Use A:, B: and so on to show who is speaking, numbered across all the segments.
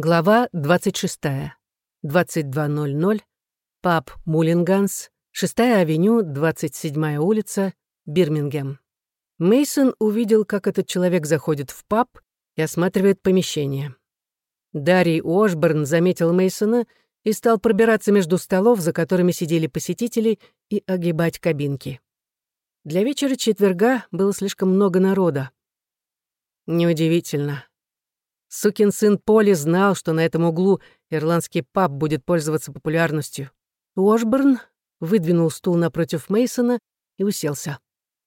A: Глава 26. 22.00. Паб Муллинганс, 6-я авеню, 27-я улица, Бирмингем. Мейсон увидел, как этот человек заходит в паб и осматривает помещение. Дарий Уошборн заметил Мейсона и стал пробираться между столов, за которыми сидели посетители, и огибать кабинки. Для вечера четверга было слишком много народа. Неудивительно. Сукин сын Поли знал, что на этом углу ирландский паб будет пользоваться популярностью. Уошборн выдвинул стул напротив Мейсона и уселся.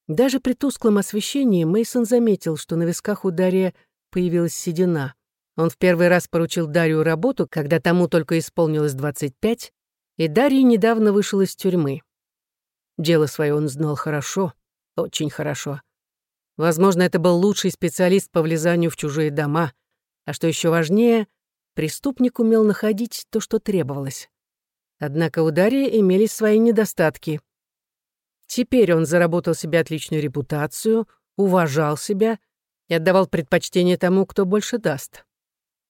A: Даже при тусклом освещении Мейсон заметил, что на висках у Дарья появилась седина. Он в первый раз поручил Дарью работу, когда тому только исполнилось 25, и Дарья недавно вышел из тюрьмы. Дело свое он знал хорошо, очень хорошо. Возможно, это был лучший специалист по влезанию в чужие дома — а что еще важнее, преступник умел находить то, что требовалось. Однако у Дарьи имелись свои недостатки. Теперь он заработал себе отличную репутацию, уважал себя и отдавал предпочтение тому, кто больше даст.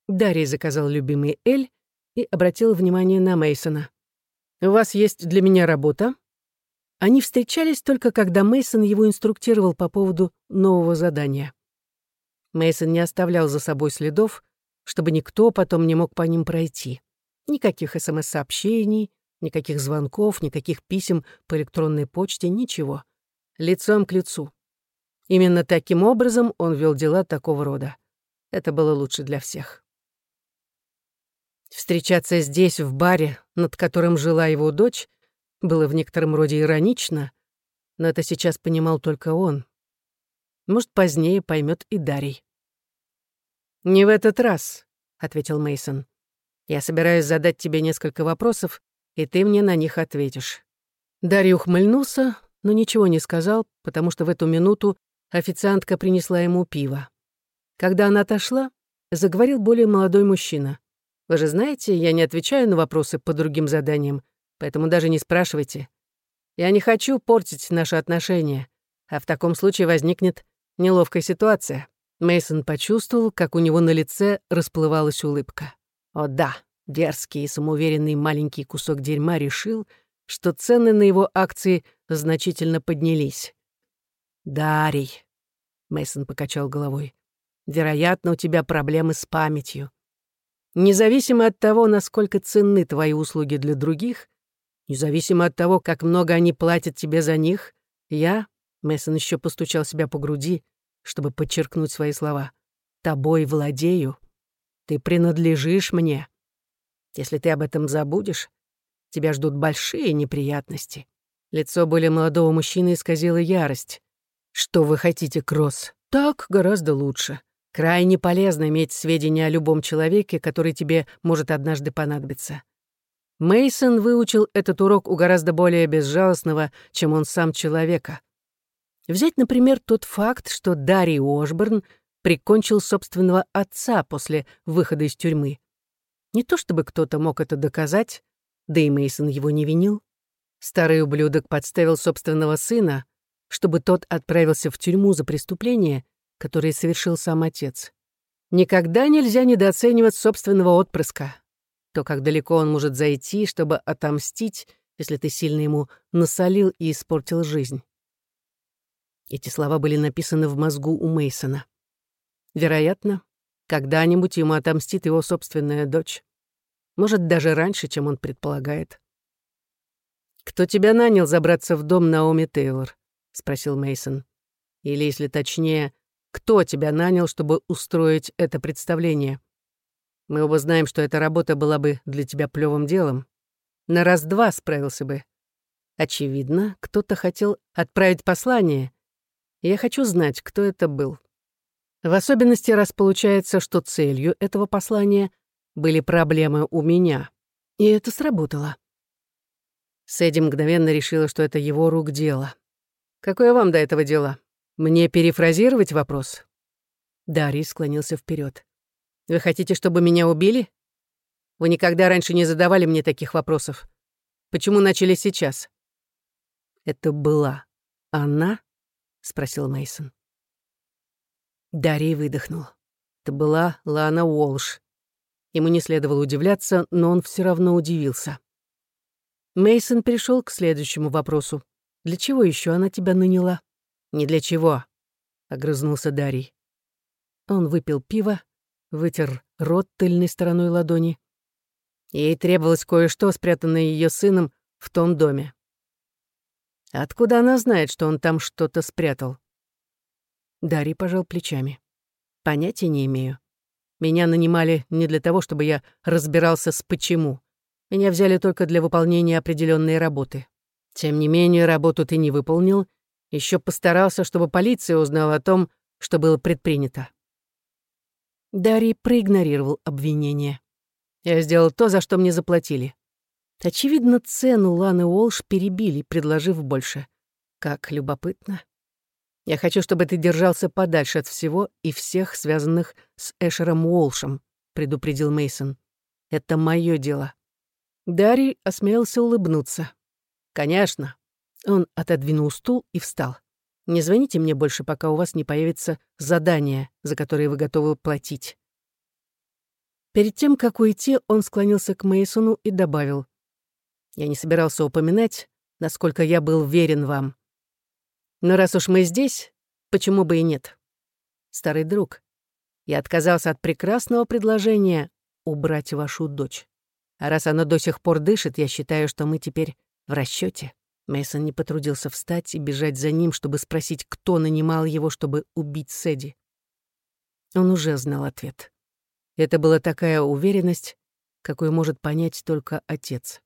A: Дарья заказал любимый Эль и обратил внимание на Мейсона. «У вас есть для меня работа?» Они встречались только когда Мейсон его инструктировал по поводу нового задания. Мейсон не оставлял за собой следов, чтобы никто потом не мог по ним пройти. Никаких СМС-сообщений, никаких звонков, никаких писем по электронной почте, ничего. Лицом к лицу. Именно таким образом он вел дела такого рода. Это было лучше для всех. Встречаться здесь, в баре, над которым жила его дочь, было в некотором роде иронично, но это сейчас понимал только он. Может, позднее поймет и Дарий. «Не в этот раз», — ответил Мейсон. «Я собираюсь задать тебе несколько вопросов, и ты мне на них ответишь». Дарья ухмыльнулся, но ничего не сказал, потому что в эту минуту официантка принесла ему пиво. Когда она отошла, заговорил более молодой мужчина. «Вы же знаете, я не отвечаю на вопросы по другим заданиям, поэтому даже не спрашивайте. Я не хочу портить наши отношения, а в таком случае возникнет неловкая ситуация. Мейсон почувствовал, как у него на лице расплывалась улыбка. О да, дерзкий и самоуверенный маленький кусок дерьма решил, что цены на его акции значительно поднялись. «Дарий», — Мейсон покачал головой, — «вероятно, у тебя проблемы с памятью. Независимо от того, насколько ценны твои услуги для других, независимо от того, как много они платят тебе за них, я, Мейсон еще постучал себя по груди, чтобы подчеркнуть свои слова. «Тобой владею. Ты принадлежишь мне. Если ты об этом забудешь, тебя ждут большие неприятности». Лицо более молодого мужчины исказило ярость. «Что вы хотите, Кросс? Так гораздо лучше. Крайне полезно иметь сведения о любом человеке, который тебе может однажды понадобиться». Мейсон выучил этот урок у гораздо более безжалостного, чем он сам человека. Взять, например, тот факт, что Дарий Ошборн прикончил собственного отца после выхода из тюрьмы. Не то чтобы кто-то мог это доказать, да и Мейсон его не винил. Старый ублюдок подставил собственного сына, чтобы тот отправился в тюрьму за преступление, которое совершил сам отец. Никогда нельзя недооценивать собственного отпрыска. То, как далеко он может зайти, чтобы отомстить, если ты сильно ему насолил и испортил жизнь. Эти слова были написаны в мозгу у Мейсона. Вероятно, когда-нибудь ему отомстит его собственная дочь. Может, даже раньше, чем он предполагает. «Кто тебя нанял забраться в дом Наоми Тейлор?» — спросил Мейсон. «Или, если точнее, кто тебя нанял, чтобы устроить это представление? Мы оба знаем, что эта работа была бы для тебя плевым делом. На раз-два справился бы. Очевидно, кто-то хотел отправить послание, я хочу знать, кто это был. В особенности, раз получается, что целью этого послания были проблемы у меня. И это сработало. Сэдди мгновенно решила, что это его рук дело. «Какое вам до этого дело? Мне перефразировать вопрос?» Дарий склонился вперед. «Вы хотите, чтобы меня убили? Вы никогда раньше не задавали мне таких вопросов. Почему начали сейчас?» Это была она — спросил Мейсон. Дарий выдохнул. Это была Лана Уолш. Ему не следовало удивляться, но он все равно удивился. Мейсон перешел к следующему вопросу. «Для чего еще она тебя наняла?» «Не для чего», — огрызнулся Дарий. Он выпил пиво, вытер рот тыльной стороной ладони. Ей требовалось кое-что, спрятанное ее сыном в том доме. Откуда она знает, что он там что-то спрятал? Дарий пожал плечами. Понятия не имею. Меня нанимали не для того, чтобы я разбирался с почему. Меня взяли только для выполнения определенной работы. Тем не менее, работу ты не выполнил, еще постарался, чтобы полиция узнала о том, что было предпринято. Дарий проигнорировал обвинение. Я сделал то, за что мне заплатили. Очевидно, цену Ланы Уолш перебили, предложив больше. Как любопытно. Я хочу, чтобы ты держался подальше от всего и всех, связанных с Эшером Уолшем, предупредил Мейсон. Это мое дело. Дарий осмелился улыбнуться. Конечно. Он отодвинул стул и встал. Не звоните мне больше, пока у вас не появится задание, за которое вы готовы платить. Перед тем, как уйти, он склонился к Мейсону и добавил: "Я не собирался упоминать, насколько я был верен вам. Но раз уж мы здесь, почему бы и нет? Старый друг, я отказался от прекрасного предложения убрать вашу дочь. А раз она до сих пор дышит, я считаю, что мы теперь в расчете. Мейсон не потрудился встать и бежать за ним, чтобы спросить, кто нанимал его, чтобы убить Сэдди. Он уже знал ответ. Это была такая уверенность, какой может понять только отец.